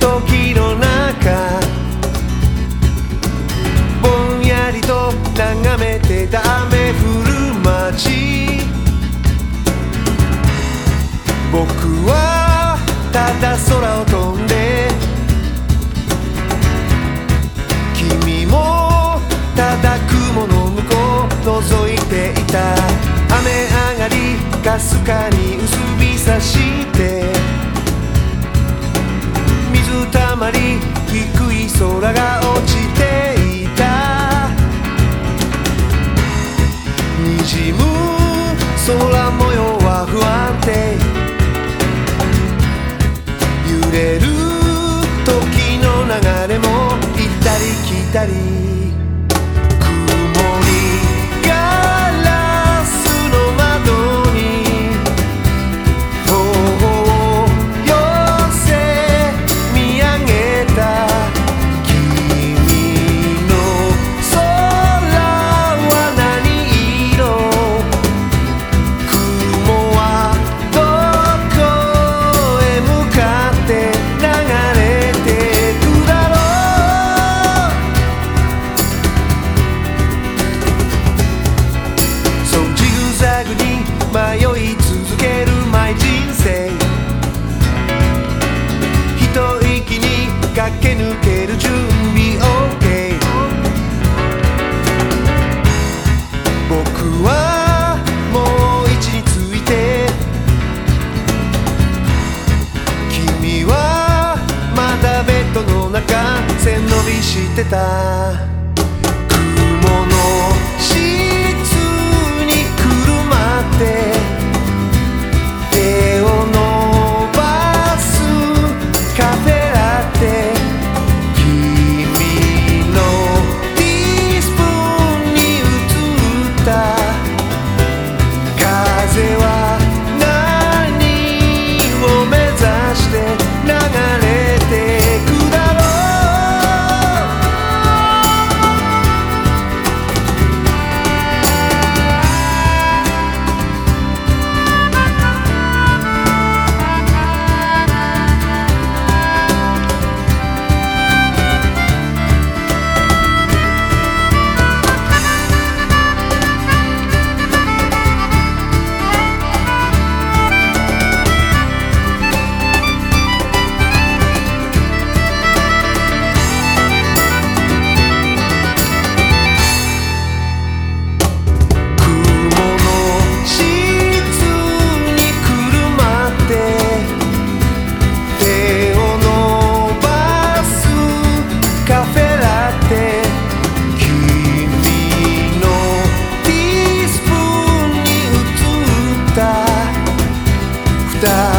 時の中ぼんやりと眺めてた雨降る街。僕はただ空を飛んで君もただ雲の向こう覗いていた。雨上がりかすかに薄日差し。て空が落ちていた。滲む空模様は不安定。揺れる時の流れも行ったり来たり。迷い続けるマイ人生。一息に駆け抜ける準備 OK 僕はもう位置について。君はまだベッドの中背伸びしてた。beijar.